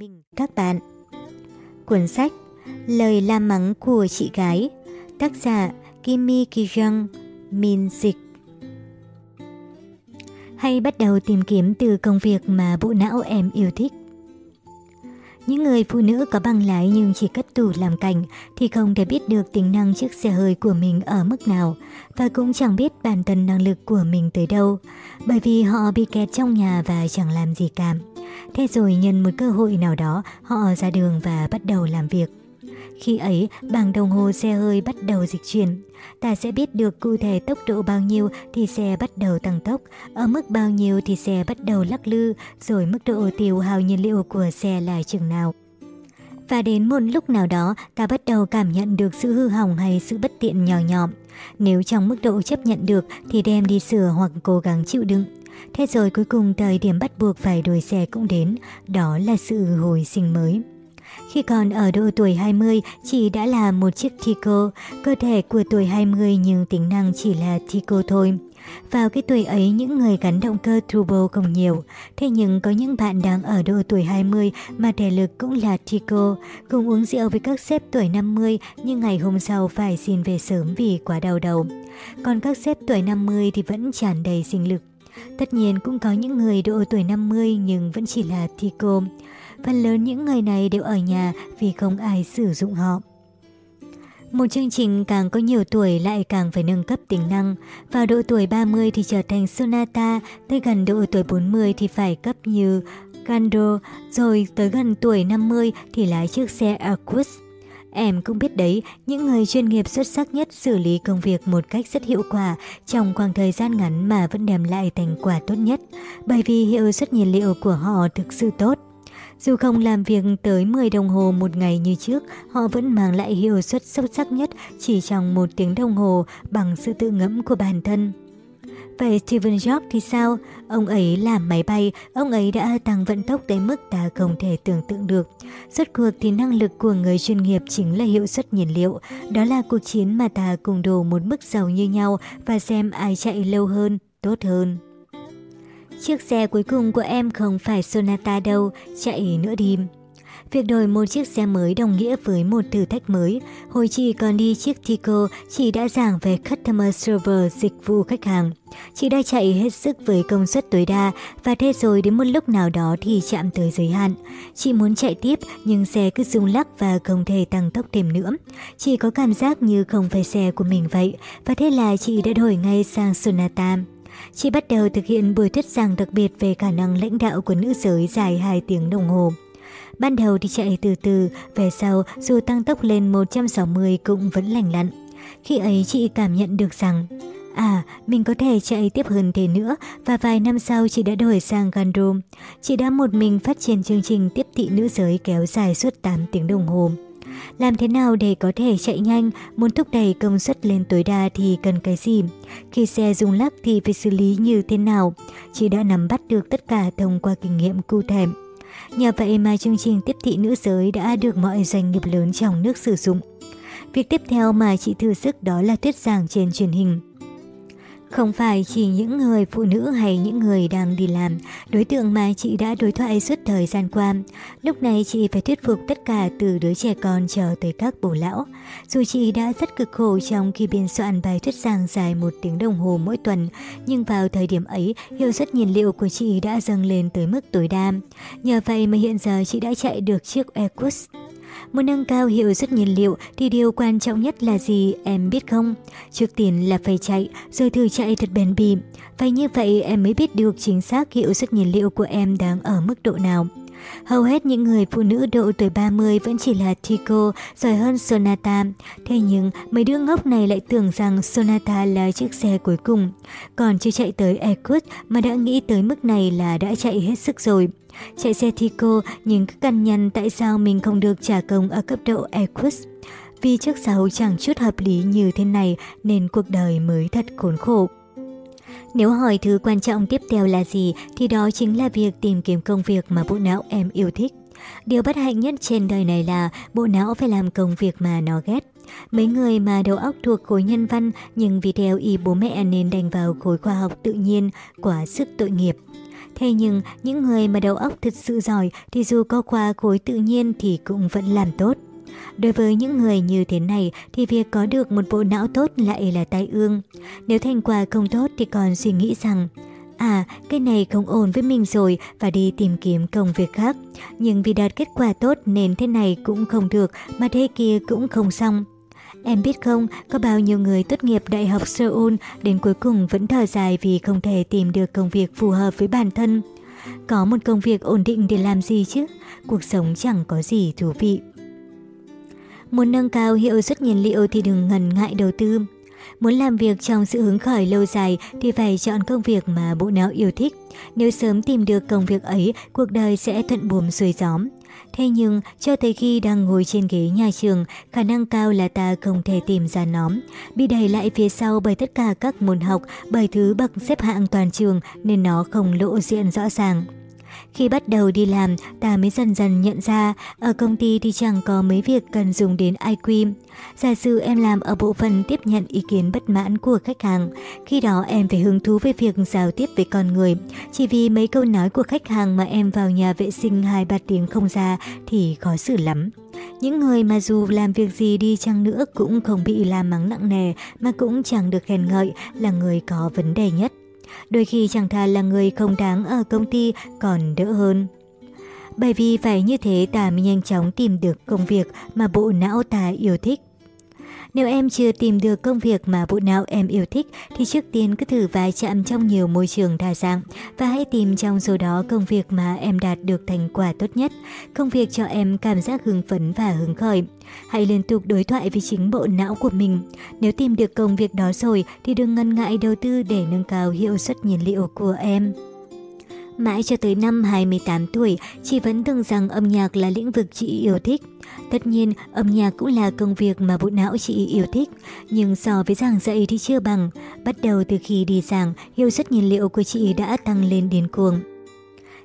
Mình các bạn. Cuốn sách Lời la mắng của chị gái, Tác giả Kimi Kijang, Min Dịch Hay bắt đầu tìm kiếm từ công việc mà bộ não em yêu thích những người phụ nữ có bằng lái nhưng chỉ cất tủ làm cảnh thì không thể biết được tính năng chiếc xe hơi của mình ở mức nào và cũng chẳng biết bản thân năng lực của mình tới đâu, bởi vì họ bị kẹt trong nhà và chẳng làm gì cả. Thế rồi nhân một cơ hội nào đó, họ ra đường và bắt đầu làm việc. Khi ấy, bảng đồng hồ xe hơi bắt đầu dịch chuyển. Ta sẽ biết được cụ thể tốc độ bao nhiêu thì xe bắt đầu tăng tốc, ở mức bao nhiêu thì xe bắt đầu lắc lư, rồi mức độ tiêu hao nhiên liệu của xe là chừng nào. Và đến một lúc nào đó, ta bắt đầu cảm nhận được sự hư hỏng hay sự bất tiện nhỏ nhọm. Nếu trong mức độ chấp nhận được thì đem đi sửa hoặc cố gắng chịu đựng. Thế rồi cuối cùng thời điểm bắt buộc phải đổi xe cũng đến, đó là sự hồi sinh mới. Khi còn ở độ tuổi 20, chị đã là một chiếc Tico, cơ thể của tuổi 20 nhưng tính năng chỉ là Tico thôi. Vào cái tuổi ấy, những người gắn động cơ turbo không nhiều. Thế nhưng có những bạn đang ở độ tuổi 20 mà thể lực cũng là Tico, cùng uống rượu với các sếp tuổi 50 nhưng ngày hôm sau phải xin về sớm vì quá đau đầu. Còn các sếp tuổi 50 thì vẫn tràn đầy sinh lực. Tất nhiên cũng có những người độ tuổi 50 nhưng vẫn chỉ là Tico. Phần lớn những người này đều ở nhà vì không ai sử dụng họ. Một chương trình càng có nhiều tuổi lại càng phải nâng cấp tính năng. Vào độ tuổi 30 thì trở thành Sonata, tới gần độ tuổi 40 thì phải cấp như Gandro, rồi tới gần tuổi 50 thì lái chiếc xe Arcus. Em cũng biết đấy, những người chuyên nghiệp xuất sắc nhất xử lý công việc một cách rất hiệu quả trong khoảng thời gian ngắn mà vẫn đem lại thành quả tốt nhất, bởi vì hiệu suất nhiên liệu của họ thực sự tốt. Dù không làm việc tới 10 đồng hồ một ngày như trước, họ vẫn mang lại hiệu suất sâu sắc nhất chỉ trong một tiếng đồng hồ bằng sự tự ngẫm của bản thân. Vậy Steven Jobs thì sao? Ông ấy làm máy bay, ông ấy đã tăng vận tốc tới mức ta không thể tưởng tượng được. Rốt cuộc thì năng lực của người chuyên nghiệp chính là hiệu suất nhiên liệu. Đó là cuộc chiến mà ta cùng đổ một mức giàu như nhau và xem ai chạy lâu hơn, tốt hơn. Chiếc xe cuối cùng của em không phải Sonata đâu, chạy nữa đi. Việc đổi một chiếc xe mới đồng nghĩa với một thử thách mới. Hồi chị còn đi chiếc Tico, chị đã giảng về Customer Server dịch vụ khách hàng. Chị đã chạy hết sức với công suất tối đa và thế rồi đến một lúc nào đó thì chạm tới giới hạn. Chị muốn chạy tiếp nhưng xe cứ rung lắc và không thể tăng tốc thêm nữa. Chị có cảm giác như không phải xe của mình vậy và thế là chị đã đổi ngay sang Sonata. Chị bắt đầu thực hiện buổi thuyết giảng đặc biệt về khả năng lãnh đạo của nữ giới dài 2 tiếng đồng hồ. Ban đầu thì chạy từ từ, về sau dù tăng tốc lên 160 cũng vẫn lành lặn. Khi ấy chị cảm nhận được rằng, à, mình có thể chạy tiếp hơn thế nữa và vài năm sau chị đã đổi sang Gandrum. Chị đã một mình phát triển chương trình tiếp thị nữ giới kéo dài suốt 8 tiếng đồng hồ. Làm thế nào để có thể chạy nhanh, muốn thúc đẩy công suất lên tối đa thì cần cái gì? Khi xe rung lắc thì phải xử lý như thế nào? Chị đã nắm bắt được tất cả thông qua kinh nghiệm cụ thể. Nhờ vậy mà chương trình tiếp thị nữ giới đã được mọi doanh nghiệp lớn trong nước sử dụng. Việc tiếp theo mà chị thử sức đó là thuyết giảng trên truyền hình. Không phải chỉ những người phụ nữ hay những người đang đi làm, đối tượng mà chị đã đối thoại suốt thời gian qua. Lúc này chị phải thuyết phục tất cả từ đứa trẻ con chờ tới các bố lão. Dù chị đã rất cực khổ trong khi biên soạn bài thuyết giảng dài một tiếng đồng hồ mỗi tuần, nhưng vào thời điểm ấy, hiệu suất nhiên liệu của chị đã dâng lên tới mức tối đa. Nhờ vậy mà hiện giờ chị đã chạy được chiếc Airbus. Muốn nâng cao hiệu suất nhiên liệu thì điều quan trọng nhất là gì em biết không? Trước tiên là phải chạy, rồi thử chạy thật bền bỉ. Phải như vậy em mới biết được chính xác hiệu suất nhiên liệu của em đang ở mức độ nào. Hầu hết những người phụ nữ độ tuổi 30 vẫn chỉ là Tico, giỏi hơn Sonata. Thế nhưng, mấy đứa ngốc này lại tưởng rằng Sonata là chiếc xe cuối cùng. Còn chưa chạy tới Equus mà đã nghĩ tới mức này là đã chạy hết sức rồi. Chạy xe Tico nhưng cứ căn nhăn tại sao mình không được trả công ở cấp độ Equus. Vì trước sau chẳng chút hợp lý như thế này nên cuộc đời mới thật khốn khổ. Nếu hỏi thứ quan trọng tiếp theo là gì thì đó chính là việc tìm kiếm công việc mà bộ não em yêu thích. Điều bất hạnh nhất trên đời này là bộ não phải làm công việc mà nó ghét. Mấy người mà đầu óc thuộc khối nhân văn nhưng vì theo ý bố mẹ nên đành vào khối khoa học tự nhiên, quả sức tội nghiệp. Thế nhưng, những người mà đầu óc thật sự giỏi thì dù có qua khối tự nhiên thì cũng vẫn làm tốt. Đối với những người như thế này thì việc có được một bộ não tốt lại là tai ương. Nếu thành quả không tốt thì còn suy nghĩ rằng À, cái này không ổn với mình rồi và đi tìm kiếm công việc khác. Nhưng vì đạt kết quả tốt nên thế này cũng không được mà thế kia cũng không xong. Em biết không, có bao nhiêu người tốt nghiệp Đại học Seoul đến cuối cùng vẫn thở dài vì không thể tìm được công việc phù hợp với bản thân. Có một công việc ổn định để làm gì chứ? Cuộc sống chẳng có gì thú vị. Muốn nâng cao hiệu suất nhiên liệu thì đừng ngần ngại đầu tư. Muốn làm việc trong sự hứng khởi lâu dài thì phải chọn công việc mà bộ não yêu thích. Nếu sớm tìm được công việc ấy, cuộc đời sẽ thuận buồm xuôi gió. Thế nhưng, cho tới khi đang ngồi trên ghế nhà trường, khả năng cao là ta không thể tìm ra nó. Bị đẩy lại phía sau bởi tất cả các môn học, bởi thứ bậc xếp hạng toàn trường nên nó không lộ diện rõ ràng. Khi bắt đầu đi làm, ta mới dần dần nhận ra ở công ty thì chẳng có mấy việc cần dùng đến IQ. Giả sử em làm ở bộ phận tiếp nhận ý kiến bất mãn của khách hàng, khi đó em phải hứng thú với việc giao tiếp với con người. Chỉ vì mấy câu nói của khách hàng mà em vào nhà vệ sinh hai ba tiếng không ra thì khó xử lắm. Những người mà dù làm việc gì đi chăng nữa cũng không bị làm mắng nặng nề mà cũng chẳng được khen ngợi là người có vấn đề nhất. Đôi khi chẳng thà là người không đáng ở công ty còn đỡ hơn. Bởi vì phải như thế ta mới nhanh chóng tìm được công việc mà bộ não ta yêu thích. Nếu em chưa tìm được công việc mà bộ não em yêu thích thì trước tiên cứ thử vài chạm trong nhiều môi trường đa dạng và hãy tìm trong số đó công việc mà em đạt được thành quả tốt nhất, công việc cho em cảm giác hứng phấn và hứng khởi. Hãy liên tục đối thoại với chính bộ não của mình. Nếu tìm được công việc đó rồi thì đừng ngần ngại đầu tư để nâng cao hiệu suất nhiên liệu của em. Mãi cho tới năm 28 tuổi, chị vẫn tưởng rằng âm nhạc là lĩnh vực chị yêu thích. Tất nhiên, âm nhạc cũng là công việc mà bộ não chị yêu thích, nhưng so với giảng dạy thì chưa bằng. Bắt đầu từ khi đi giảng, hiệu suất nhiên liệu của chị đã tăng lên điên cuồng.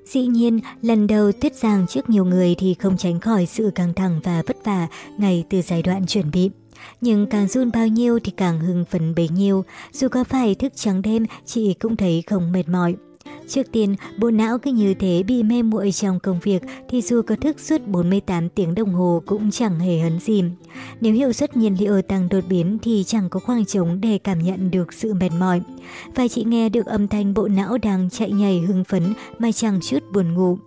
Dĩ nhiên, lần đầu thuyết giảng trước nhiều người thì không tránh khỏi sự căng thẳng và vất vả ngay từ giai đoạn chuẩn bị. Nhưng càng run bao nhiêu thì càng hưng phấn bấy nhiêu, dù có phải thức trắng đêm chị cũng thấy không mệt mỏi. Trước tiên, bộ não cứ như thế bị mê muội trong công việc thì dù có thức suốt 48 tiếng đồng hồ cũng chẳng hề hấn gì. Nếu hiệu suất nhiên liệu tăng đột biến thì chẳng có khoảng trống để cảm nhận được sự mệt mỏi. Và chị nghe được âm thanh bộ não đang chạy nhảy hưng phấn mà chẳng chút buồn ngủ.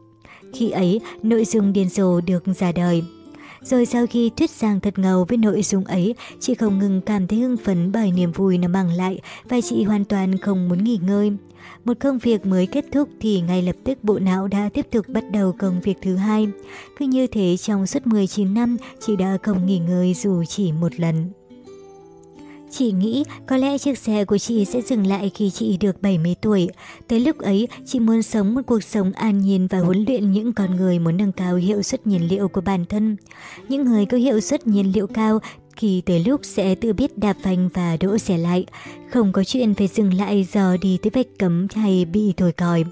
Khi ấy, nội dung điên rồ được ra đời. Rồi sau khi thuyết giảng thật ngầu với nội dung ấy, chị không ngừng cảm thấy hưng phấn bởi niềm vui nó mang lại và chị hoàn toàn không muốn nghỉ ngơi. Một công việc mới kết thúc thì ngay lập tức bộ não đã tiếp tục bắt đầu công việc thứ hai. Cứ như thế trong suốt 19 năm, chị đã không nghỉ ngơi dù chỉ một lần. Chị nghĩ có lẽ chiếc xe của chị sẽ dừng lại khi chị được 70 tuổi. Tới lúc ấy, chị muốn sống một cuộc sống an nhiên và huấn luyện những con người muốn nâng cao hiệu suất nhiên liệu của bản thân. Những người có hiệu suất nhiên liệu cao khi tới lúc sẽ tự biết đạp phanh và đỗ xe lại. Không có chuyện phải dừng lại do đi tới vạch cấm hay bị thổi còi.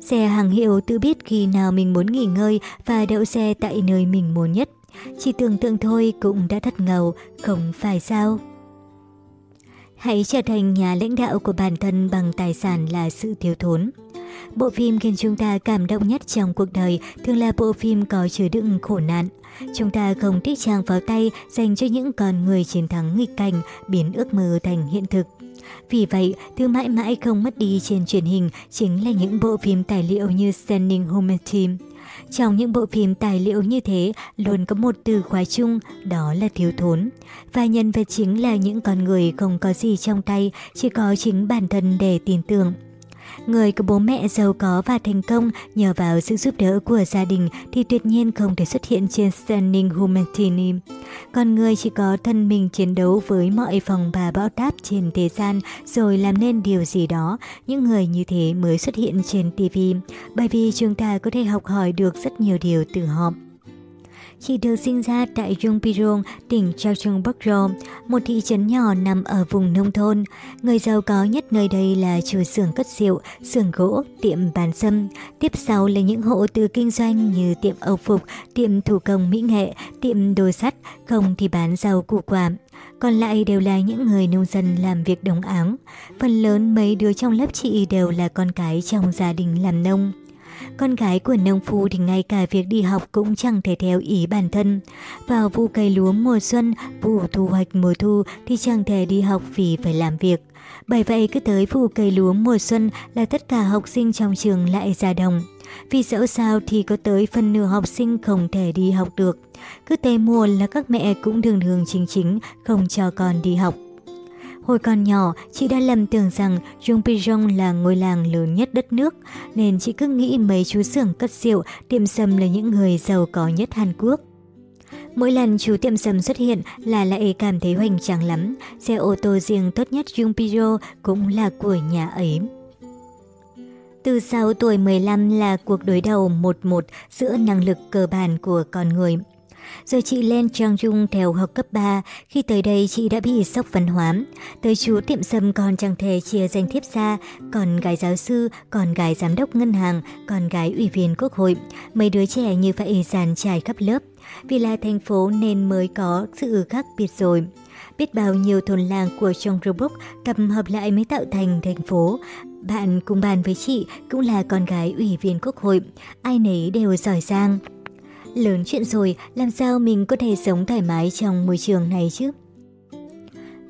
Xe hàng hiệu tự biết khi nào mình muốn nghỉ ngơi và đậu xe tại nơi mình muốn nhất. Chỉ tưởng tượng thôi cũng đã thật ngầu, không phải sao? Hãy trở thành nhà lãnh đạo của bản thân bằng tài sản là sự thiếu thốn. Bộ phim khiến chúng ta cảm động nhất trong cuộc đời thường là bộ phim có chứa đựng khổ nạn. Chúng ta không thích trang pháo tay dành cho những con người chiến thắng nghịch cảnh, biến ước mơ thành hiện thực. Vì vậy, thứ mãi mãi không mất đi trên truyền hình chính là những bộ phim tài liệu như Standing Home Team. Trong những bộ phim tài liệu như thế, luôn có một từ khóa chung, đó là thiếu thốn. Và nhân vật chính là những con người không có gì trong tay, chỉ có chính bản thân để tin tưởng. Người có bố mẹ giàu có và thành công nhờ vào sự giúp đỡ của gia đình thì tuyệt nhiên không thể xuất hiện trên Standing Humanity. Còn người chỉ có thân mình chiến đấu với mọi phòng bà bão táp trên thế gian rồi làm nên điều gì đó, những người như thế mới xuất hiện trên TV, bởi vì chúng ta có thể học hỏi được rất nhiều điều từ họ. Chị được sinh ra tại Yungpirong, tỉnh Changchungbukro, một thị trấn nhỏ nằm ở vùng nông thôn. Người giàu có nhất nơi đây là chủ xưởng cất rượu, xưởng gỗ, tiệm bán sâm. Tiếp sau là những hộ tự kinh doanh như tiệm âu phục, tiệm thủ công mỹ nghệ, tiệm đồ sắt, không thì bán rau củ quả. còn lại đều là những người nông dân làm việc đồng áng. Phần lớn mấy đứa trong lớp chị đều là con cái trong gia đình làm nông. Con gái của nông phu thì ngay cả việc đi học cũng chẳng thể theo ý bản thân. Vào vụ cây lúa mùa xuân, vụ thu hoạch mùa thu thì chẳng thể đi học vì phải làm việc. Bởi vậy cứ tới vụ cây lúa mùa xuân là tất cả học sinh trong trường lại ra đồng. Vì dẫu sao thì có tới phần nửa học sinh không thể đi học được. Cứ tới mùa là các mẹ cũng thường thường chính chính không cho con đi học. Hồi còn nhỏ, chị đã lầm tưởng rằng Jungpyeong là ngôi làng lớn nhất đất nước, nên chị cứ nghĩ mấy chú xưởng cất rượu, tiệm sầm là những người giàu có nhất Hàn Quốc. Mỗi lần chú tiệm sầm xuất hiện là lại cảm thấy hoành tráng lắm, xe ô tô riêng tốt nhất Jungpyeong cũng là của nhà ấy. Từ 6 tuổi 15 là cuộc đối đầu 1-1 giữa năng lực cơ bản của con người. Rồi chị lên Trang Dung theo học cấp 3, khi tới đây chị đã bị sốc văn hóa. Tới chú tiệm sâm còn chẳng thể chia danh thiếp ra, còn gái giáo sư, còn gái giám đốc ngân hàng, còn gái ủy viên quốc hội. Mấy đứa trẻ như vậy dàn trải khắp lớp. Vì là thành phố nên mới có sự khác biệt rồi. Biết bao nhiêu thôn làng của trong Roblox tập hợp lại mới tạo thành thành phố. Bạn cùng bàn với chị cũng là con gái ủy viên quốc hội, ai nấy đều giỏi giang. Lớn chuyện rồi, làm sao mình có thể sống thoải mái trong môi trường này chứ?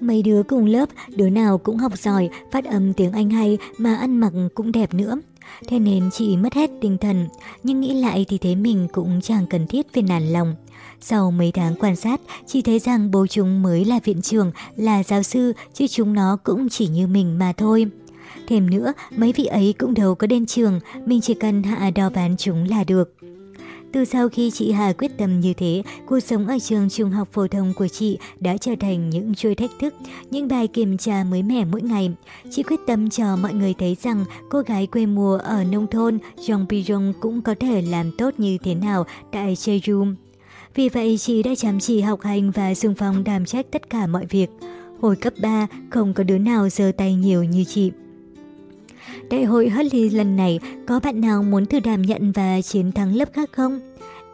Mấy đứa cùng lớp, đứa nào cũng học giỏi, phát âm tiếng Anh hay mà ăn mặc cũng đẹp nữa. Thế nên chị mất hết tinh thần, nhưng nghĩ lại thì thấy mình cũng chẳng cần thiết về nản lòng. Sau mấy tháng quan sát, chị thấy rằng bố chúng mới là viện trưởng, là giáo sư, chứ chúng nó cũng chỉ như mình mà thôi. Thêm nữa, mấy vị ấy cũng đâu có đến trường, mình chỉ cần hạ đo ván chúng là được. Từ sau khi chị Hà quyết tâm như thế, cuộc sống ở trường trung học phổ thông của chị đã trở thành những chuỗi thách thức, những bài kiểm tra mới mẻ mỗi ngày. Chị quyết tâm cho mọi người thấy rằng cô gái quê mùa ở nông thôn Jong Pijong cũng có thể làm tốt như thế nào tại Jeju. Vì vậy chị đã chăm chỉ học hành và xung phong đảm trách tất cả mọi việc. Hồi cấp 3, không có đứa nào giơ tay nhiều như chị. Đại hội Holly lần này có bạn nào muốn thử đảm nhận và chiến thắng lớp khác không?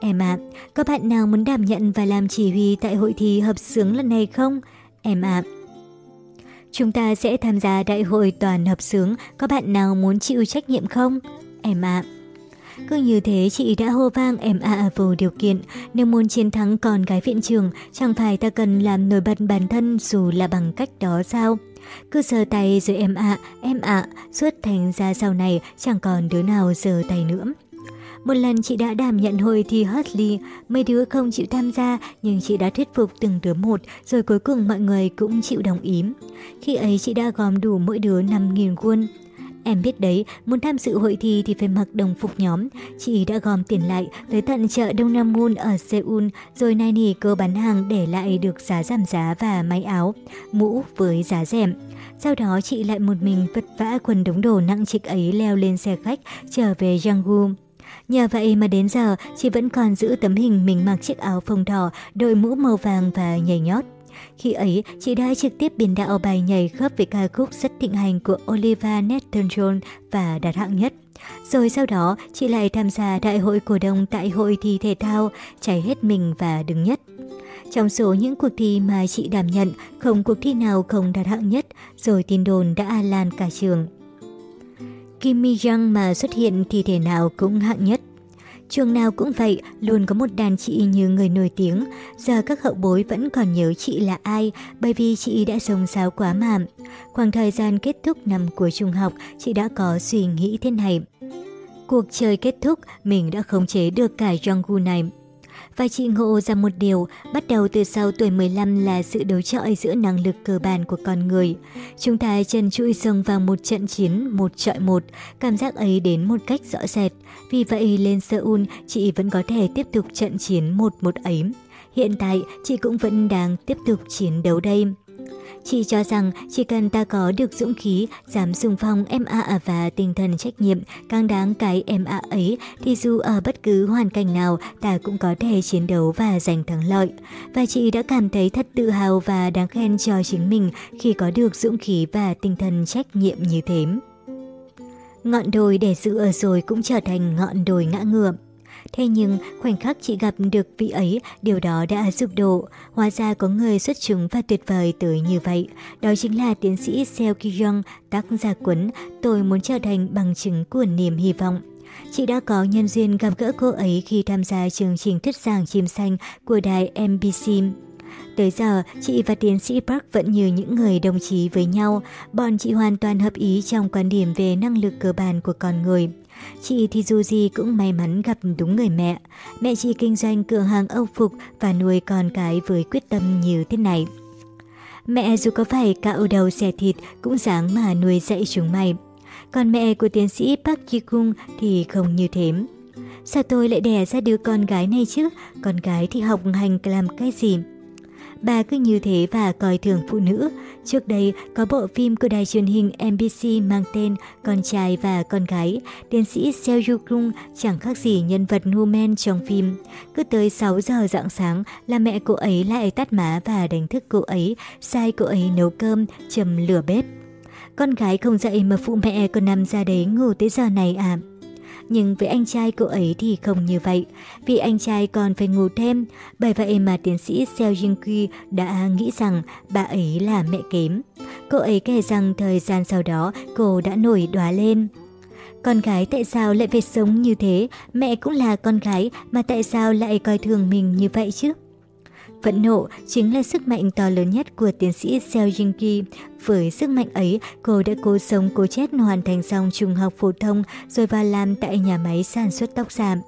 Em ạ, à, có bạn nào muốn đảm nhận và làm chỉ huy tại hội thi hợp sướng lần này không? Em ạ. À. Chúng ta sẽ tham gia đại hội toàn hợp sướng, có bạn nào muốn chịu trách nhiệm không? Em ạ. À. Cứ như thế chị đã hô vang em ạ à vô điều kiện, nếu muốn chiến thắng con gái viện trường, chẳng phải ta cần làm nổi bật bản thân dù là bằng cách đó sao? Cứ sờ tay rồi em ạ, em ạ, suốt thành ra sau này chẳng còn đứa nào sờ tay nữa. Một lần chị đã đảm nhận hồi thi Hurley, mấy đứa không chịu tham gia nhưng chị đã thuyết phục từng đứa một rồi cuối cùng mọi người cũng chịu đồng ý. Khi ấy chị đã gom đủ mỗi đứa 5.000 won. Em biết đấy, muốn tham dự hội thi thì phải mặc đồng phục nhóm. Chị đã gom tiền lại tới tận chợ Đông Nam Moon ở Seoul, rồi nay nỉ cơ bán hàng để lại được giá giảm giá và máy áo, mũ với giá rẻ. Sau đó chị lại một mình vất vả quần đống đồ nặng trịch ấy leo lên xe khách trở về Yangon. Nhờ vậy mà đến giờ, chị vẫn còn giữ tấm hình mình mặc chiếc áo phông đỏ, đội mũ màu vàng và nhảy nhót. Khi ấy, chị đã trực tiếp biên đạo bài nhảy khớp với ca khúc rất thịnh hành của Olivia Newton-John và đạt hạng nhất. Rồi sau đó, chị lại tham gia đại hội cổ đông tại hội thi thể thao, cháy hết mình và đứng nhất. Trong số những cuộc thi mà chị đảm nhận, không cuộc thi nào không đạt hạng nhất, rồi tin đồn đã lan cả trường. Kim Mi Young mà xuất hiện thì thể nào cũng hạng nhất. Trường nào cũng vậy, luôn có một đàn chị như người nổi tiếng. Giờ các hậu bối vẫn còn nhớ chị là ai, bởi vì chị đã sống sáo quá mà. Khoảng thời gian kết thúc năm của trung học, chị đã có suy nghĩ thế này. Cuộc chơi kết thúc, mình đã khống chế được cả Jonggu này. Và chị ngộ ra một điều, bắt đầu từ sau tuổi 15 là sự đấu trọi giữa năng lực cơ bản của con người. Chúng ta chân chui xông vào một trận chiến một trọi một, cảm giác ấy đến một cách rõ rệt. Vì vậy lên Seoul, chị vẫn có thể tiếp tục trận chiến một một ấy. Hiện tại, chị cũng vẫn đang tiếp tục chiến đấu đây. Chị cho rằng chỉ cần ta có được dũng khí, dám xung phong em ạ và tinh thần trách nhiệm, càng đáng cái em ạ ấy, thì dù ở bất cứ hoàn cảnh nào, ta cũng có thể chiến đấu và giành thắng lợi. Và chị đã cảm thấy thật tự hào và đáng khen cho chính mình khi có được dũng khí và tinh thần trách nhiệm như thế. Ngọn đồi để giữ ở rồi cũng trở thành ngọn đồi ngã ngựa. Thế nhưng khoảnh khắc chị gặp được vị ấy, điều đó đã giúp độ Hóa ra có người xuất chúng và tuyệt vời tới như vậy. Đó chính là tiến sĩ Seo Ki-young, tác giả cuốn Tôi muốn trở thành bằng chứng của niềm hy vọng. Chị đã có nhân duyên gặp gỡ cô ấy khi tham gia chương trình thuyết giảng chim xanh của đài MBC. Tới giờ, chị và tiến sĩ Park vẫn như những người đồng chí với nhau. Bọn chị hoàn toàn hợp ý trong quan điểm về năng lực cơ bản của con người. Chị thì dù gì cũng may mắn gặp đúng người mẹ. Mẹ chị kinh doanh cửa hàng âu phục và nuôi con cái với quyết tâm như thế này. Mẹ dù có phải cạo đầu xẻ thịt cũng dáng mà nuôi dạy chúng mày. Còn mẹ của tiến sĩ Park Ji-kung thì không như thế. Sao tôi lại đẻ ra đứa con gái này chứ? Con gái thì học hành làm cái gì? Bà cứ như thế và coi thường phụ nữ. Trước đây có bộ phim của đài truyền hình MBC mang tên Con trai và con gái. Tiến sĩ Seo Yu-kung chẳng khác gì nhân vật Numen trong phim. Cứ tới 6 giờ rạng sáng là mẹ cô ấy lại tắt má và đánh thức cô ấy, sai cô ấy nấu cơm, chầm lửa bếp. Con gái không dậy mà phụ mẹ còn nằm ra đấy ngủ tới giờ này à? Nhưng với anh trai cô ấy thì không như vậy, vì anh trai còn phải ngủ thêm. Bởi vậy mà tiến sĩ Seo Jin Kui đã nghĩ rằng bà ấy là mẹ kém. Cô ấy kể rằng thời gian sau đó cô đã nổi đóa lên. Con gái tại sao lại phải sống như thế? Mẹ cũng là con gái mà tại sao lại coi thường mình như vậy chứ? Phẫn nộ chính là sức mạnh to lớn nhất của tiến sĩ Seo Jin-ki. Với sức mạnh ấy, cô đã cố sống cố chết hoàn thành xong trung học phổ thông rồi vào làm tại nhà máy sản xuất tóc giảm.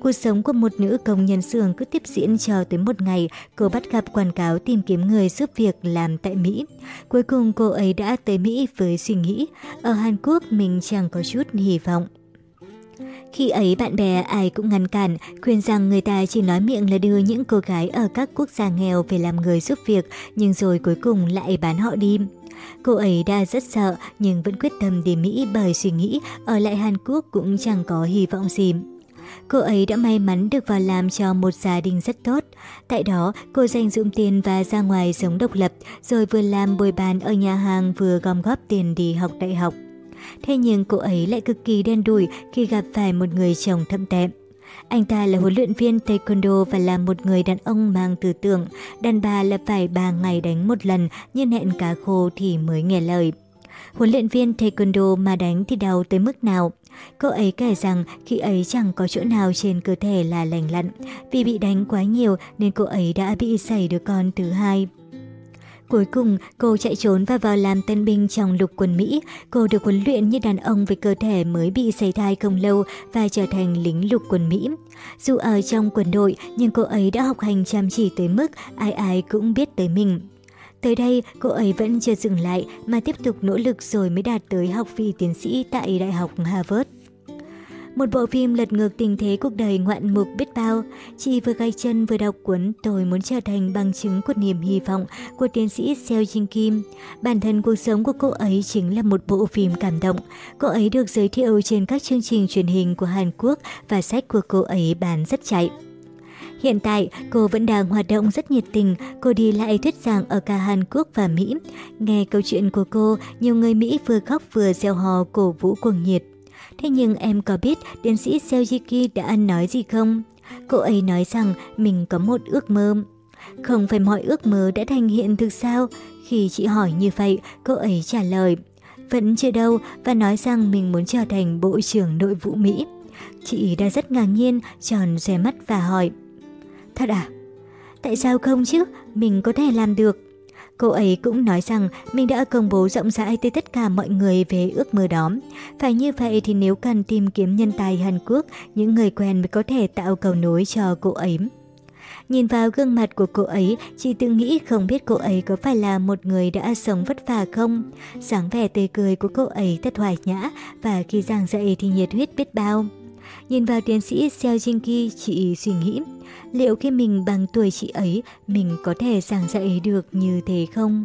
Cuộc sống của một nữ công nhân xưởng cứ tiếp diễn cho tới một ngày, cô bắt gặp quảng cáo tìm kiếm người giúp việc làm tại Mỹ. Cuối cùng cô ấy đã tới Mỹ với suy nghĩ, ở Hàn Quốc mình chẳng có chút hy vọng. Khi ấy bạn bè ai cũng ngăn cản, khuyên rằng người ta chỉ nói miệng là đưa những cô gái ở các quốc gia nghèo về làm người giúp việc, nhưng rồi cuối cùng lại bán họ đi. Cô ấy đã rất sợ nhưng vẫn quyết tâm đi Mỹ bởi suy nghĩ ở lại Hàn Quốc cũng chẳng có hy vọng gì. Cô ấy đã may mắn được vào làm cho một gia đình rất tốt. Tại đó, cô dành dụm tiền và ra ngoài sống độc lập, rồi vừa làm bồi bàn ở nhà hàng vừa gom góp tiền đi học đại học. Thế nhưng cô ấy lại cực kỳ đen đủi khi gặp phải một người chồng thâm tệ. Anh ta là huấn luyện viên taekwondo và là một người đàn ông mang tư tưởng. Đàn bà là phải 3 ngày đánh một lần, nhưng hẹn cá khô thì mới nghe lời. Huấn luyện viên taekwondo mà đánh thì đau tới mức nào? Cô ấy kể rằng khi ấy chẳng có chỗ nào trên cơ thể là lành lặn. Vì bị đánh quá nhiều nên cô ấy đã bị xảy đứa con thứ hai. Cuối cùng, cô chạy trốn và vào làm tân binh trong lục quân Mỹ. Cô được huấn luyện như đàn ông với cơ thể mới bị xảy thai không lâu và trở thành lính lục quân Mỹ. Dù ở trong quân đội, nhưng cô ấy đã học hành chăm chỉ tới mức ai ai cũng biết tới mình. Tới đây, cô ấy vẫn chưa dừng lại mà tiếp tục nỗ lực rồi mới đạt tới học vị tiến sĩ tại Đại học Harvard. Một bộ phim lật ngược tình thế cuộc đời ngoạn mục biết bao. Chị vừa gai chân vừa đọc cuốn Tôi muốn trở thành bằng chứng của niềm hy vọng của tiến sĩ Seo Jin Kim. Bản thân cuộc sống của cô ấy chính là một bộ phim cảm động. Cô ấy được giới thiệu trên các chương trình truyền hình của Hàn Quốc và sách của cô ấy bán rất chạy. Hiện tại, cô vẫn đang hoạt động rất nhiệt tình, cô đi lại thuyết giảng ở cả Hàn Quốc và Mỹ. Nghe câu chuyện của cô, nhiều người Mỹ vừa khóc vừa gieo hò cổ vũ cuồng nhiệt. Thế nhưng em có biết tiến sĩ Seojiki đã nói gì không? Cô ấy nói rằng mình có một ước mơ. Không phải mọi ước mơ đã thành hiện thực sao? Khi chị hỏi như vậy, cô ấy trả lời. Vẫn chưa đâu và nói rằng mình muốn trở thành Bộ trưởng Nội vụ Mỹ. Chị đã rất ngạc nhiên, tròn xe mắt và hỏi. Thật à? Tại sao không chứ? Mình có thể làm được. Cô ấy cũng nói rằng mình đã công bố rộng rãi tới tất cả mọi người về ước mơ đó. Phải như vậy thì nếu cần tìm kiếm nhân tài Hàn Quốc, những người quen mới có thể tạo cầu nối cho cô ấy. Nhìn vào gương mặt của cô ấy, chị tự nghĩ không biết cô ấy có phải là một người đã sống vất vả không. dáng vẻ tươi cười của cô ấy thật hoài nhã và khi giảng dạy thì nhiệt huyết biết bao. Nhìn vào tiến sĩ Seo Jin Ki, chị suy nghĩ, liệu khi mình bằng tuổi chị ấy, mình có thể giảng dạy được như thế không?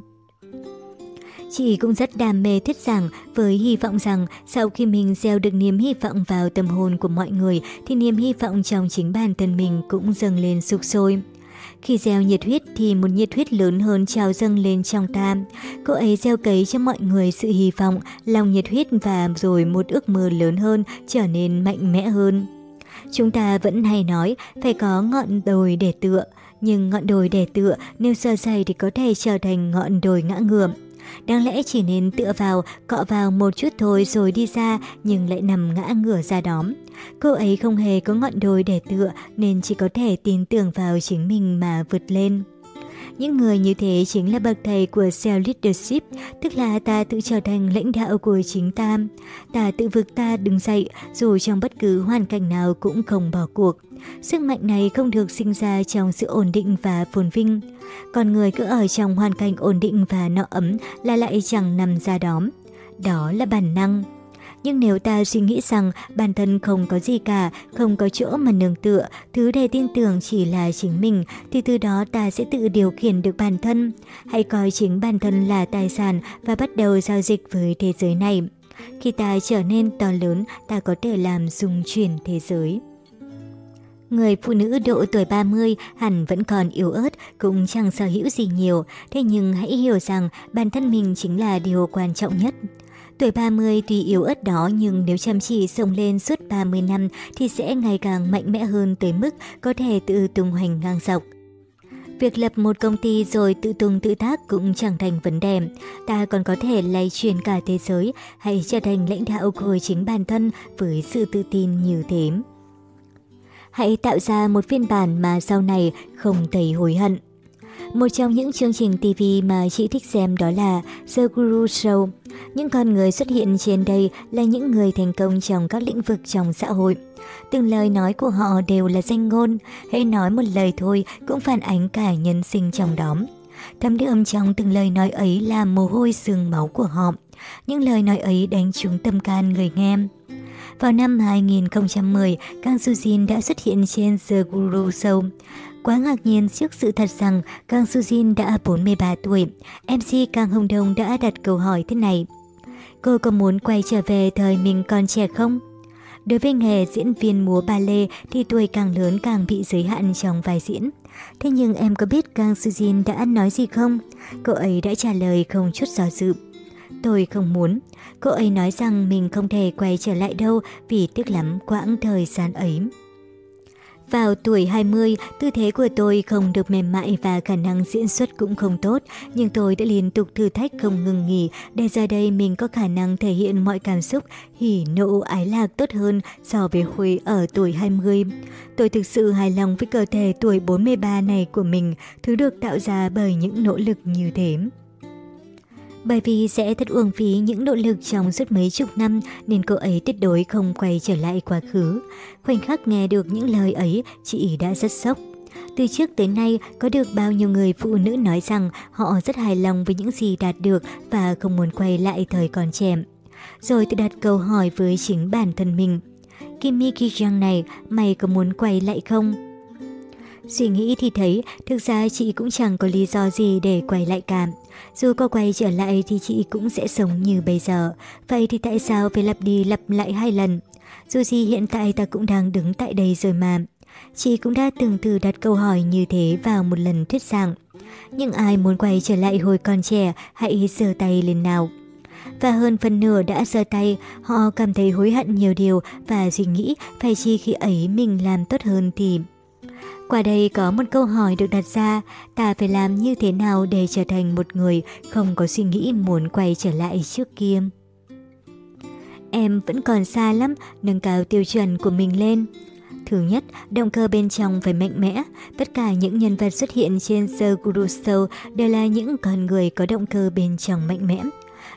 Chị cũng rất đam mê thuyết giảng với hy vọng rằng sau khi mình gieo được niềm hy vọng vào tâm hồn của mọi người thì niềm hy vọng trong chính bản thân mình cũng dâng lên sục sôi. Khi gieo nhiệt huyết thì một nhiệt huyết lớn hơn trào dâng lên trong ta. Cô ấy gieo cấy cho mọi người sự hy vọng, lòng nhiệt huyết và rồi một ước mơ lớn hơn trở nên mạnh mẽ hơn. Chúng ta vẫn hay nói phải có ngọn đồi để tựa, nhưng ngọn đồi để tựa nếu sơ dày thì có thể trở thành ngọn đồi ngã ngượm. Đáng lẽ chỉ nên tựa vào, cọ vào một chút thôi rồi đi ra, nhưng lại nằm ngã ngửa ra đóm. Cô ấy không hề có ngọn đồi để tựa nên chỉ có thể tin tưởng vào chính mình mà vượt lên. Những người như thế chính là bậc thầy của self-leadership, tức là ta tự trở thành lãnh đạo của chính ta. Ta tự vực ta đứng dậy, dù trong bất cứ hoàn cảnh nào cũng không bỏ cuộc. Sức mạnh này không được sinh ra trong sự ổn định và phồn vinh. Còn người cứ ở trong hoàn cảnh ổn định và nọ ấm là lại chẳng nằm ra đóm. Đó là bản năng. Nhưng nếu ta suy nghĩ rằng bản thân không có gì cả, không có chỗ mà nương tựa, thứ để tin tưởng chỉ là chính mình, thì từ đó ta sẽ tự điều khiển được bản thân. Hãy coi chính bản thân là tài sản và bắt đầu giao dịch với thế giới này. Khi ta trở nên to lớn, ta có thể làm dung chuyển thế giới. Người phụ nữ độ tuổi 30 hẳn vẫn còn yếu ớt, cũng chẳng sở hữu gì nhiều, thế nhưng hãy hiểu rằng bản thân mình chính là điều quan trọng nhất. Tuổi 30 tuy yếu ớt đó, nhưng nếu chăm chỉ sống lên suốt 30 năm thì sẽ ngày càng mạnh mẽ hơn tới mức có thể tự tung hoành ngang dọc. Việc lập một công ty rồi tự tung tự tác cũng chẳng thành vấn đề. Ta còn có thể lay truyền cả thế giới hay trở thành lãnh đạo của chính bản thân với sự tự tin như thế. Hãy tạo ra một phiên bản mà sau này không thấy hối hận. Một trong những chương trình TV mà chị thích xem đó là The Guru Show. Những con người xuất hiện trên đây là những người thành công trong các lĩnh vực trong xã hội. Từng lời nói của họ đều là danh ngôn, hãy nói một lời thôi cũng phản ánh cả nhân sinh trong đó. Thấm đượm trong từng lời nói ấy là mồ hôi sương máu của họ. Những lời nói ấy đánh trúng tâm can người nghe. Vào năm 2010, Kang Soo-jin đã xuất hiện trên The Guru Show. Quá ngạc nhiên trước sự thật rằng Kang Soo-jin đã 43 tuổi, MC Kang Hồng Đông đã đặt câu hỏi thế này. Cô có muốn quay trở về thời mình còn trẻ không? Đối với nghề diễn viên múa ballet thì tuổi càng lớn càng bị giới hạn trong vai diễn. Thế nhưng em có biết Kang Soo-jin đã nói gì không? Cô ấy đã trả lời không chút do dự. Tôi không muốn. Cô ấy nói rằng mình không thể quay trở lại đâu vì tiếc lắm quãng thời gian ấy. Vào tuổi 20, tư thế của tôi không được mềm mại và khả năng diễn xuất cũng không tốt, nhưng tôi đã liên tục thử thách không ngừng nghỉ để ra đây mình có khả năng thể hiện mọi cảm xúc hỉ nộ ái lạc tốt hơn so với hồi ở tuổi 20. Tôi thực sự hài lòng với cơ thể tuổi 43 này của mình, thứ được tạo ra bởi những nỗ lực như thế. Bởi vì sẽ thật uổng phí những nỗ lực trong suốt mấy chục năm nên cô ấy tuyệt đối không quay trở lại quá khứ. Khoảnh khắc nghe được những lời ấy, chị đã rất sốc. Từ trước tới nay, có được bao nhiêu người phụ nữ nói rằng họ rất hài lòng với những gì đạt được và không muốn quay lại thời còn trẻ. Rồi tự đặt câu hỏi với chính bản thân mình. Kimmy Kijang này, mày có muốn quay lại không? Suy nghĩ thì thấy, thực ra chị cũng chẳng có lý do gì để quay lại cả. Dù có quay trở lại thì chị cũng sẽ sống như bây giờ. Vậy thì tại sao phải lặp đi lặp lại hai lần? Dù gì hiện tại ta cũng đang đứng tại đây rồi mà. Chị cũng đã từng thử đặt câu hỏi như thế vào một lần thuyết giảng. Nhưng ai muốn quay trở lại hồi còn trẻ, hãy giơ tay lên nào. Và hơn phần nửa đã giơ tay, họ cảm thấy hối hận nhiều điều và suy nghĩ phải chi khi ấy mình làm tốt hơn thì... Qua đây có một câu hỏi được đặt ra, ta phải làm như thế nào để trở thành một người không có suy nghĩ muốn quay trở lại trước kia? Em vẫn còn xa lắm, nâng cao tiêu chuẩn của mình lên. Thứ nhất, động cơ bên trong phải mạnh mẽ. Tất cả những nhân vật xuất hiện trên The Guru Show đều là những con người có động cơ bên trong mạnh mẽ.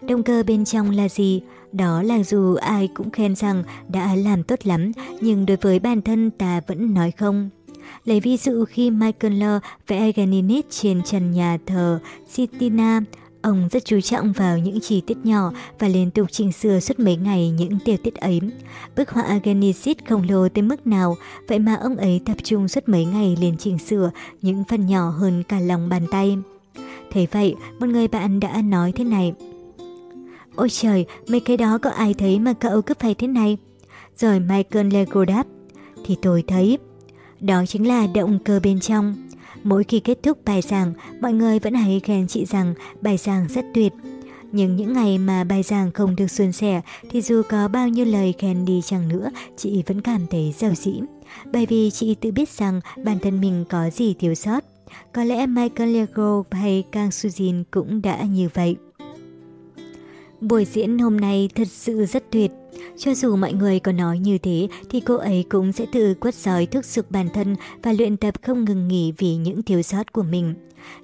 Động cơ bên trong là gì? Đó là dù ai cũng khen rằng đã làm tốt lắm, nhưng đối với bản thân ta vẫn nói không. Lấy ví dụ khi Michelangelo vẽ Ganinit trên trần nhà thờ Sitina, Ông rất chú trọng vào những chi tiết nhỏ và liên tục chỉnh sửa suốt mấy ngày những tiểu tiết ấy. Bức họa Genesis khổng lồ tới mức nào, vậy mà ông ấy tập trung suốt mấy ngày liền chỉnh sửa những phần nhỏ hơn cả lòng bàn tay. Thế vậy, một người bạn đã nói thế này. Ôi trời, mấy cái đó có ai thấy mà cậu cứ phải thế này? Rồi Michael Lego đáp, thì tôi thấy. Đó chính là động cơ bên trong. Mỗi khi kết thúc bài giảng, mọi người vẫn hay khen chị rằng bài giảng rất tuyệt. Nhưng những ngày mà bài giảng không được suôn sẻ thì dù có bao nhiêu lời khen đi chăng nữa, chị vẫn cảm thấy giàu dĩ. Bởi vì chị tự biết rằng bản thân mình có gì thiếu sót. Có lẽ Michael Lego hay Kang Sujin cũng đã như vậy. Buổi diễn hôm nay thật sự rất tuyệt. Cho dù mọi người có nói như thế thì cô ấy cũng sẽ tự quất giỏi thúc giục bản thân và luyện tập không ngừng nghỉ vì những thiếu sót của mình.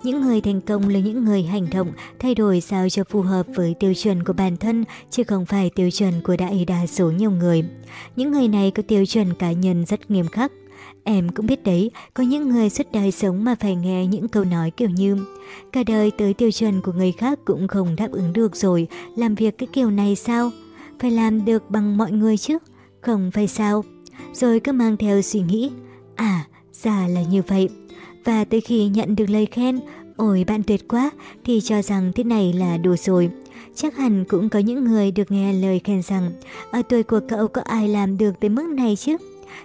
Những người thành công là những người hành động, thay đổi sao cho phù hợp với tiêu chuẩn của bản thân, chứ không phải tiêu chuẩn của đại đa số nhiều người. Những người này có tiêu chuẩn cá nhân rất nghiêm khắc. Em cũng biết đấy, có những người suốt đời sống mà phải nghe những câu nói kiểu như Cả đời tới tiêu chuẩn của người khác cũng không đáp ứng được rồi, làm việc cái kiểu này sao? Phải làm được bằng mọi người chứ, không phải sao? Rồi cứ mang theo suy nghĩ, à, ra là như vậy. Và tới khi nhận được lời khen, ôi bạn tuyệt quá, thì cho rằng thế này là đủ rồi. Chắc hẳn cũng có những người được nghe lời khen rằng, ở tuổi của cậu có ai làm được tới mức này chứ?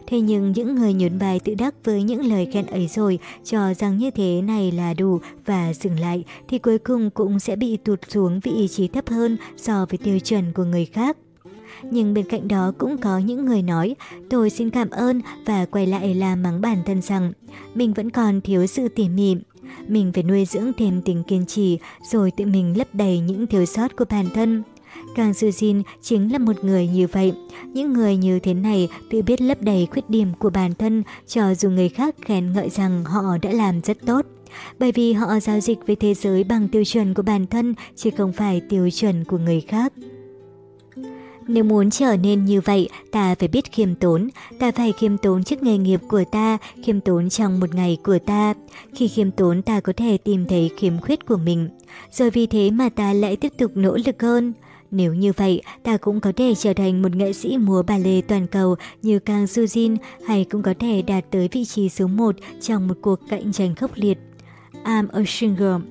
Thế nhưng những người nhún bài tự đắc với những lời khen ấy rồi, cho rằng như thế này là đủ và dừng lại, thì cuối cùng cũng sẽ bị tụt xuống vị trí thấp hơn so với tiêu chuẩn của người khác. Nhưng bên cạnh đó cũng có những người nói tôi xin cảm ơn và quay lại là mắng bản thân rằng mình vẫn còn thiếu sự tỉ mỉ. Mình phải nuôi dưỡng thêm tình kiên trì rồi tự mình lấp đầy những thiếu sót của bản thân. Kang Sujin chính là một người như vậy. Những người như thế này tự biết lấp đầy khuyết điểm của bản thân cho dù người khác khen ngợi rằng họ đã làm rất tốt. Bởi vì họ giao dịch với thế giới bằng tiêu chuẩn của bản thân chứ không phải tiêu chuẩn của người khác. Nếu muốn trở nên như vậy, ta phải biết khiêm tốn. Ta phải khiêm tốn trước nghề nghiệp của ta, khiêm tốn trong một ngày của ta. Khi khiêm tốn ta có thể tìm thấy khiếm khuyết của mình. Rồi vì thế mà ta lại tiếp tục nỗ lực hơn. Nếu như vậy, ta cũng có thể trở thành một nghệ sĩ múa ballet toàn cầu như Kang Soo-jin hay cũng có thể đạt tới vị trí số 1 trong một cuộc cạnh tranh khốc liệt. I'm a singer.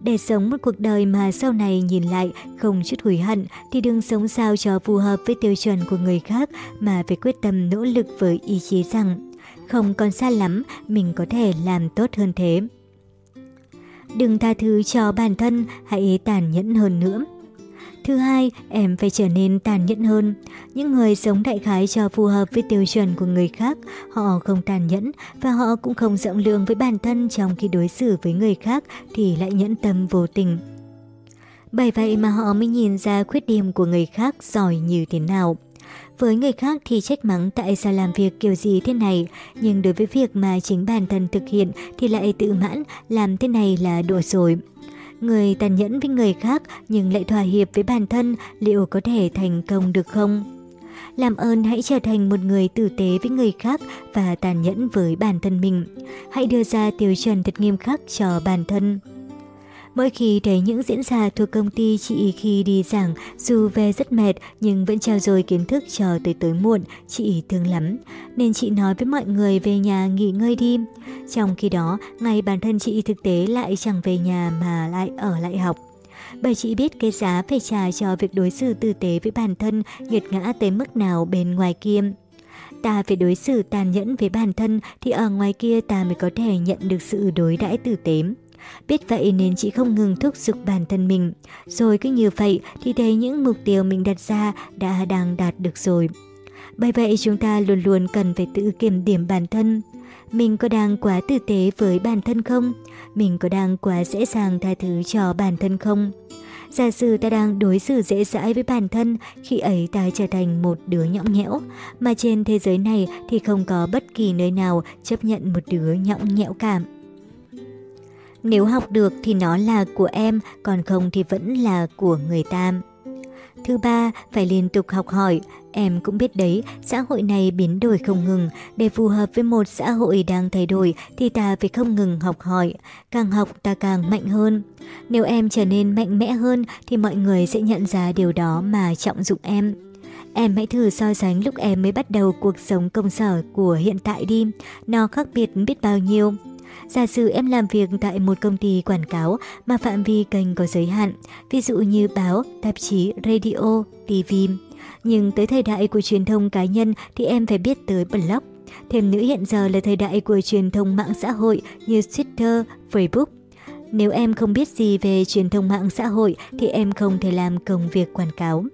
Để sống một cuộc đời mà sau này nhìn lại không chút hối hận thì đừng sống sao cho phù hợp với tiêu chuẩn của người khác mà phải quyết tâm nỗ lực với ý chí rằng không còn xa lắm, mình có thể làm tốt hơn thế. Đừng tha thứ cho bản thân, hãy tàn nhẫn hơn nữa. Thứ hai, em phải trở nên tàn nhẫn hơn. Những người sống đại khái cho phù hợp với tiêu chuẩn của người khác, họ không tàn nhẫn và họ cũng không rộng lượng với bản thân trong khi đối xử với người khác thì lại nhẫn tâm vô tình. Bởi vậy mà họ mới nhìn ra khuyết điểm của người khác giỏi như thế nào. Với người khác thì trách mắng tại sao làm việc kiểu gì thế này, nhưng đối với việc mà chính bản thân thực hiện thì lại tự mãn làm thế này là đủ rồi. Người tàn nhẫn với người khác nhưng lại thỏa hiệp với bản thân, liệu có thể thành công được không? Làm ơn hãy trở thành một người tử tế với người khác và tàn nhẫn với bản thân mình. Hãy đưa ra tiêu chuẩn thật nghiêm khắc cho bản thân. Mỗi khi thấy những diễn giả thuộc công ty chị khi đi giảng, dù về rất mệt nhưng vẫn trao dồi kiến thức chờ tới tối muộn, chị thương lắm. Nên chị nói với mọi người về nhà nghỉ ngơi đi. Trong khi đó, ngày bản thân chị thực tế lại chẳng về nhà mà lại ở lại học. Bởi chị biết cái giá phải trả cho việc đối xử tử tế với bản thân nghiệt ngã tới mức nào bên ngoài kia. Ta phải đối xử tàn nhẫn với bản thân thì ở ngoài kia ta mới có thể nhận được sự đối đãi tử tế. Biết vậy nên chị không ngừng thúc giục bản thân mình. Rồi cứ như vậy thì thấy những mục tiêu mình đặt ra đã đang đạt được rồi. Bởi vậy chúng ta luôn luôn cần phải tự kiểm điểm bản thân. Mình có đang quá tử tế với bản thân không? Mình có đang quá dễ dàng tha thứ cho bản thân không? Giả sử ta đang đối xử dễ dãi với bản thân, khi ấy ta trở thành một đứa nhõng nhẽo. Mà trên thế giới này thì không có bất kỳ nơi nào chấp nhận một đứa nhõng nhẽo cảm. Nếu học được thì nó là của em, còn không thì vẫn là của người ta. Thứ ba, phải liên tục học hỏi. Em cũng biết đấy, xã hội này biến đổi không ngừng. Để phù hợp với một xã hội đang thay đổi thì ta phải không ngừng học hỏi. Càng học ta càng mạnh hơn. Nếu em trở nên mạnh mẽ hơn thì mọi người sẽ nhận ra điều đó mà trọng dụng em. Em hãy thử so sánh lúc em mới bắt đầu cuộc sống công sở của hiện tại đi. Nó khác biệt biết bao nhiêu. Giả sử em làm việc tại một công ty quảng cáo mà phạm vi kênh có giới hạn, ví dụ như báo, tạp chí, radio, TV. Nhưng tới thời đại của truyền thông cá nhân thì em phải biết tới blog. Thêm nữa hiện giờ là thời đại của truyền thông mạng xã hội như Twitter, Facebook. Nếu em không biết gì về truyền thông mạng xã hội thì em không thể làm công việc quảng cáo.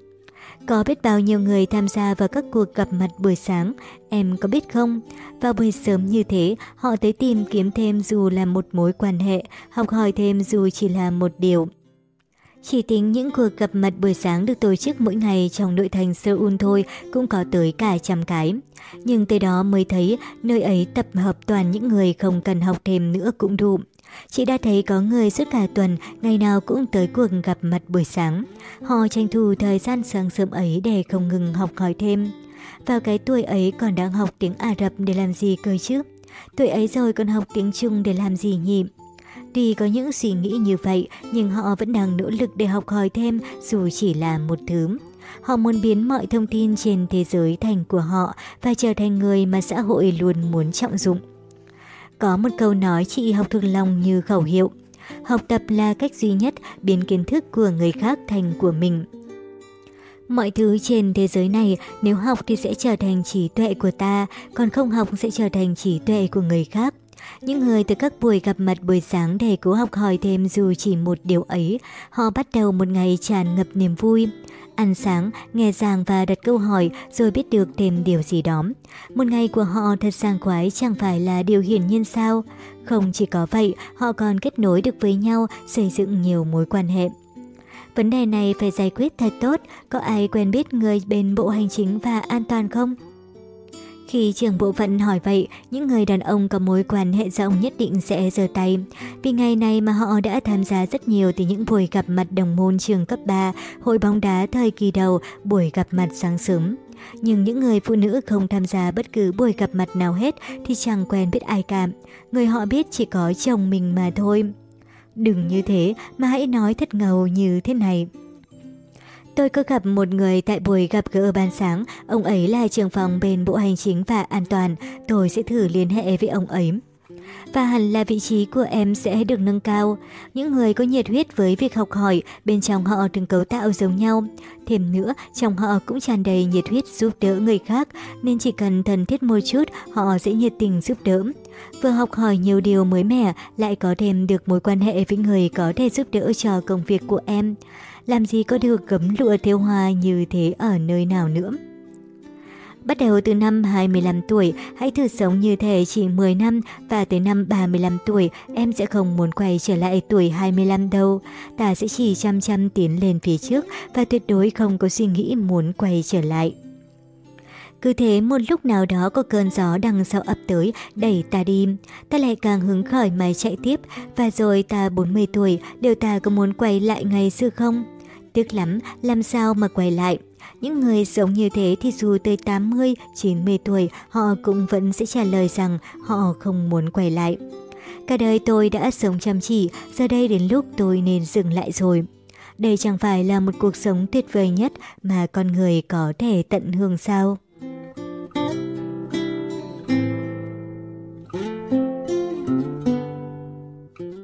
Có biết bao nhiêu người tham gia vào các cuộc gặp mặt buổi sáng, em có biết không? Vào buổi sớm như thế, họ tới tìm kiếm thêm dù là một mối quan hệ, học hỏi thêm dù chỉ là một điều. Chỉ tính những cuộc gặp mặt buổi sáng được tổ chức mỗi ngày trong nội thành Seoul thôi cũng có tới cả trăm cái. Nhưng tới đó mới thấy nơi ấy tập hợp toàn những người không cần học thêm nữa cũng đủ. Chị đã thấy có người suốt cả tuần, ngày nào cũng tới cuộc gặp mặt buổi sáng. Họ tranh thủ thời gian sáng sớm ấy để không ngừng học hỏi thêm. Vào cái tuổi ấy còn đang học tiếng Ả Rập để làm gì cơ chứ? Tuổi ấy rồi còn học tiếng Trung để làm gì nhỉ? Tuy có những suy nghĩ như vậy, nhưng họ vẫn đang nỗ lực để học hỏi thêm dù chỉ là một thứ. Họ muốn biến mọi thông tin trên thế giới thành của họ và trở thành người mà xã hội luôn muốn trọng dụng. Có một câu nói chị học thuộc lòng như khẩu hiệu. Học tập là cách duy nhất biến kiến thức của người khác thành của mình. Mọi thứ trên thế giới này nếu học thì sẽ trở thành trí tuệ của ta, còn không học sẽ trở thành trí tuệ của người khác. Những người từ các buổi gặp mặt buổi sáng để cố học hỏi thêm dù chỉ một điều ấy, họ bắt đầu một ngày tràn ngập niềm vui. Ăn sáng, nghe giảng và đặt câu hỏi rồi biết được thêm điều gì đó. Một ngày của họ thật sang khoái chẳng phải là điều hiển nhiên sao? Không chỉ có vậy, họ còn kết nối được với nhau, xây dựng nhiều mối quan hệ. Vấn đề này phải giải quyết thật tốt, có ai quen biết người bên bộ hành chính và an toàn không? Khi trưởng bộ phận hỏi vậy, những người đàn ông có mối quan hệ rộng nhất định sẽ giơ tay. Vì ngày này mà họ đã tham gia rất nhiều từ những buổi gặp mặt đồng môn trường cấp 3, hội bóng đá thời kỳ đầu, buổi gặp mặt sáng sớm. Nhưng những người phụ nữ không tham gia bất cứ buổi gặp mặt nào hết thì chẳng quen biết ai cả. Người họ biết chỉ có chồng mình mà thôi. Đừng như thế mà hãy nói thật ngầu như thế này. Tôi có gặp một người tại buổi gặp gỡ ban sáng, ông ấy là trưởng phòng bên Bộ Hành chính và An toàn, tôi sẽ thử liên hệ với ông ấy. Và hẳn là vị trí của em sẽ được nâng cao. Những người có nhiệt huyết với việc học hỏi, bên trong họ từng cấu tạo giống nhau. Thêm nữa, trong họ cũng tràn đầy nhiệt huyết giúp đỡ người khác, nên chỉ cần thân thiết một chút, họ sẽ nhiệt tình giúp đỡ. Vừa học hỏi nhiều điều mới mẻ, lại có thêm được mối quan hệ với người có thể giúp đỡ cho công việc của em làm gì có được gấm lụa theo hoa như thế ở nơi nào nữa. Bắt đầu từ năm 25 tuổi, hãy thử sống như thể chỉ 10 năm và tới năm 35 tuổi em sẽ không muốn quay trở lại tuổi 25 đâu. Ta sẽ chỉ chăm chăm tiến lên phía trước và tuyệt đối không có suy nghĩ muốn quay trở lại. Cứ thế một lúc nào đó có cơn gió đằng sau ập tới, đẩy ta đi. Ta lại càng hứng khởi mà chạy tiếp. Và rồi ta 40 tuổi, liệu ta có muốn quay lại ngày xưa không? Tiếc lắm, làm sao mà quay lại? Những người sống như thế thì dù tới 80, 90 tuổi, họ cũng vẫn sẽ trả lời rằng họ không muốn quay lại. Cả đời tôi đã sống chăm chỉ, giờ đây đến lúc tôi nên dừng lại rồi. Đây chẳng phải là một cuộc sống tuyệt vời nhất mà con người có thể tận hưởng sao?